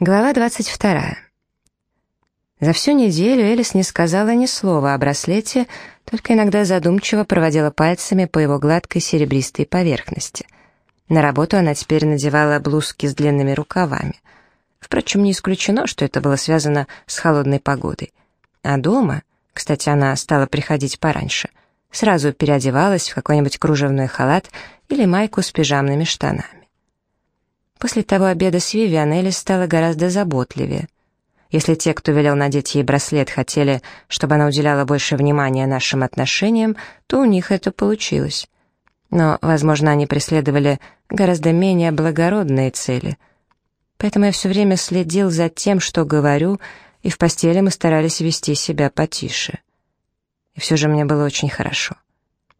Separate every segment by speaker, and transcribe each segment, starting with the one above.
Speaker 1: Глава 22. За всю неделю Элис не сказала ни слова о браслете, только иногда задумчиво проводила пальцами по его гладкой серебристой поверхности. На работу она теперь надевала блузки с длинными рукавами. Впрочем, не исключено, что это было связано с холодной погодой. А дома, кстати, она стала приходить пораньше, сразу переодевалась в какой-нибудь кружевной халат или майку с пижамными штанами. После того обеда с Вивиан Элли стала гораздо заботливее. Если те, кто велел надеть ей браслет, хотели, чтобы она уделяла больше внимания нашим отношениям, то у них это получилось. Но, возможно, они преследовали гораздо менее благородные цели. Поэтому я все время следил за тем, что говорю, и в постели мы старались вести себя потише. И все же мне было очень хорошо.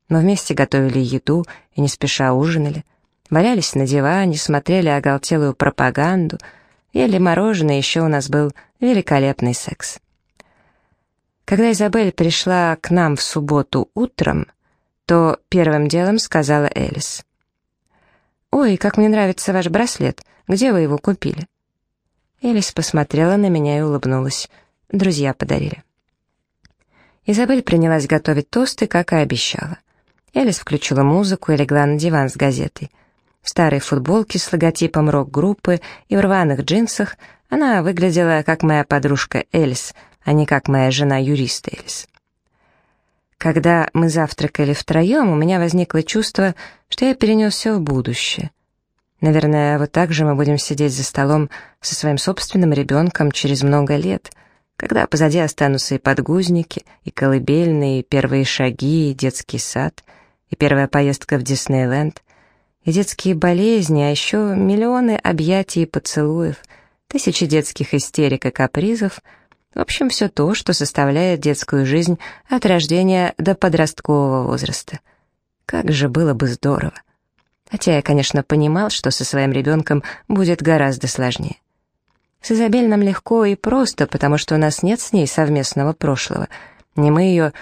Speaker 1: Мы вместе готовили еду и не спеша ужинали — Валялись на диване, смотрели оголтелую пропаганду, ели мороженое, еще у нас был великолепный секс. Когда Изабель пришла к нам в субботу утром, то первым делом сказала Элис. «Ой, как мне нравится ваш браслет. Где вы его купили?» Элис посмотрела на меня и улыбнулась. Друзья подарили. Изабель принялась готовить тосты, как и обещала. Элис включила музыку и легла на диван с газетой — в старой футболке с логотипом рок-группы и в рваных джинсах она выглядела как моя подружка Эльс, а не как моя жена-юрист Эльс. Когда мы завтракали втроем, у меня возникло чувство, что я перенесся в будущее. Наверное, вот так же мы будем сидеть за столом со своим собственным ребенком через много лет, когда позади останутся и подгузники, и колыбельные, и первые шаги, и детский сад, и первая поездка в Диснейленд, детские болезни, а еще миллионы объятий и поцелуев, тысячи детских истерик и капризов, в общем, все то, что составляет детскую жизнь от рождения до подросткового возраста. Как же было бы здорово. Хотя я, конечно, понимал, что со своим ребенком будет гораздо сложнее. С Изабель нам легко и просто, потому что у нас нет с ней совместного прошлого. Не мы ее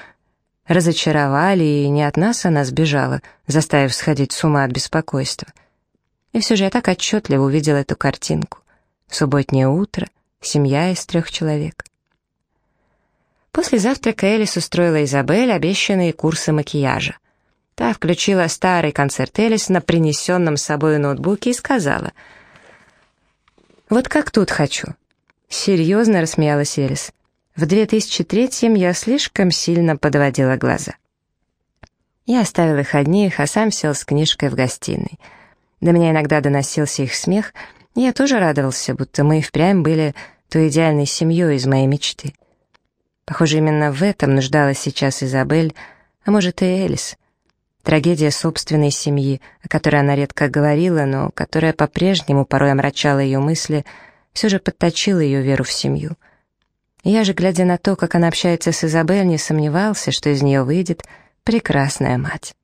Speaker 1: разочаровали, и не от нас она сбежала, заставив сходить с ума от беспокойства. И все же я так отчетливо увидела эту картинку. Субботнее утро, семья из трех человек. После завтрака Элис устроила Изабель обещанные курсы макияжа. Та включила старый концерт Элис на принесенном с собой ноутбуке и сказала, «Вот как тут хочу». Серьезно рассмеялась Элис. В 2003-м я слишком сильно подводила глаза. Я оставил их одних, а сам сел с книжкой в гостиной. До меня иногда доносился их смех, и я тоже радовался, будто мы и впрямь были той идеальной семьей из моей мечты. Похоже, именно в этом нуждалась сейчас Изабель, а может и Элис. Трагедия собственной семьи, о которой она редко говорила, но которая по-прежнему порой омрачала ее мысли, все же подточила ее веру в семью — я же, глядя на то, как она общается с Изабель, не сомневался, что из нее выйдет прекрасная мать.